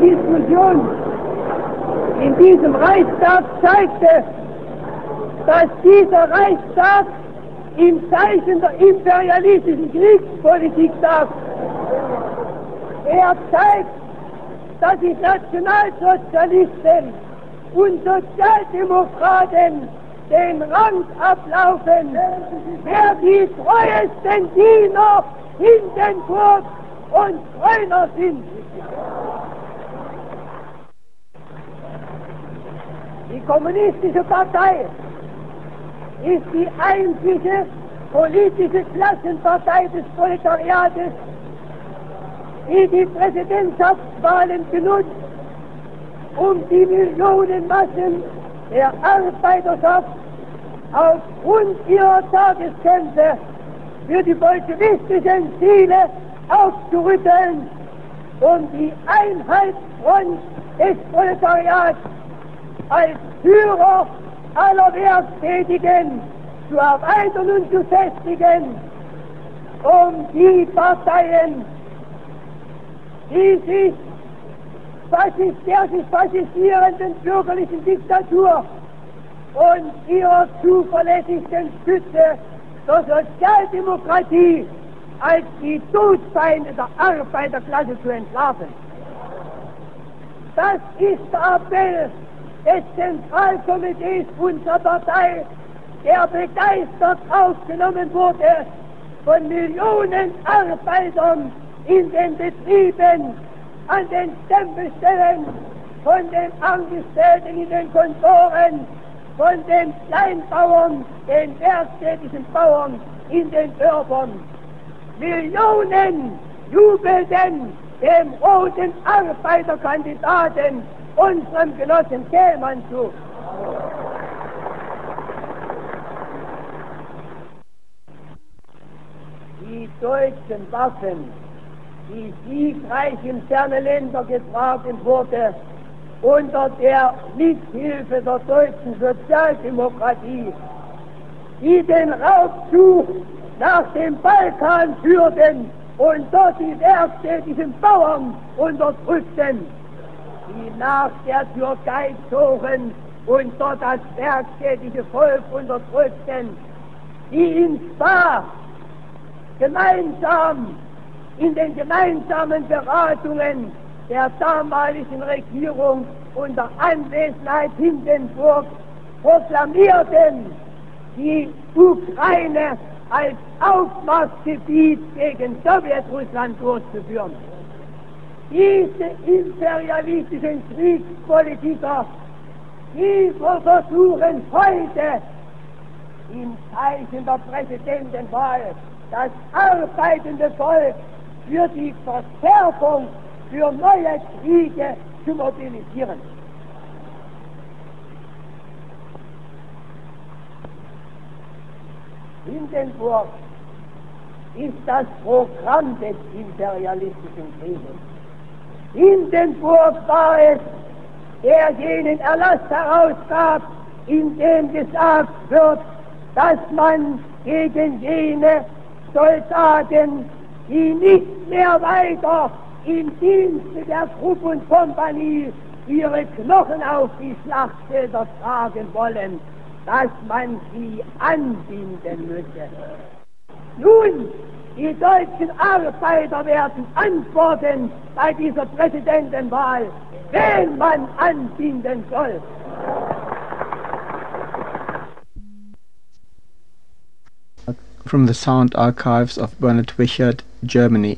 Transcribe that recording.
Diskussion in diesem Reichstag zeigte, dass dieser Reichstag im Zeichen der imperialistischen Kriegspolitik lag. Er zeigt, dass die Nationalsozialisten und Sozialdemokraten den Rang ablaufen, wer die treuesten Diener Hindenburg und Streuner sind. Die Kommunistische Partei ist die einzige politische Klassenpartei des Proletariates, die die Präsidentschaftswahlen genutzt, um die Millionenmassen der Arbeiterschaft aufgrund ihrer Tageskämpfe für die bolschewistischen Ziele aufzurütteln, um die Einheitsfront des Proletariats als Führer aller Werktätigen zu erweitern und zu festigen, um die Parteien, die sich der sich faschisierenden bürgerlichen Diktatur und ihrer zuverlässigsten Stütze der Sozialdemokratie als die Todfeinde der Arbeiterklasse zu entlarven. Das ist der Appell des Zentralkomitees unserer Partei, der begeistert aufgenommen wurde von Millionen Arbeitern in den Betrieben, an den Stempelstellen, von den Angestellten in den Kontoren, von den Kleinbauern, den werkstätigen Bauern in den Dörfern. Millionen jubelten dem roten Arbeiterkandidaten, unserem Genossen Kehlmann zu. Die deutschen Waffen, die siegreich in ferne Länder getragen wurde, unter der Mithilfe der deutschen Sozialdemokratie, die den Raubzug nach dem Balkan führten und dort die werktätigen Bauern unterdrückten, die nach der Türkei zogen und dort das werktätige Volk unterdrückten, die in Spa gemeinsam in den gemeinsamen Beratungen der damaligen Regierung unter Anwesenheit Hindenburg proklamierten, die Ukraine als Aufmarschgebiet gegen Sowjetrussland durchzuführen. Diese imperialistischen Kriegspolitiker, die versuchen heute im Zeichen der Präsidentenwahl das arbeitende Volk für die Verstärkung für neue Kriege zu mobilisieren. Hindenburg ist das Programm des imperialistischen Krieges. Hindenburg war es, der jenen Erlass herausgab, in dem gesagt wird, dass man gegen jene Soldaten, die nicht mehr weiter im Dienste der Trupp und Kompanie ihre Knochen auf die Schlachtfelder tragen wollen, dass man sie anbinden müsse. Nun, die deutschen Arbeiter werden antworten bei dieser Präsidentenwahl, wen man anbinden soll. From the sound archives of Bernard Wishart, Germany.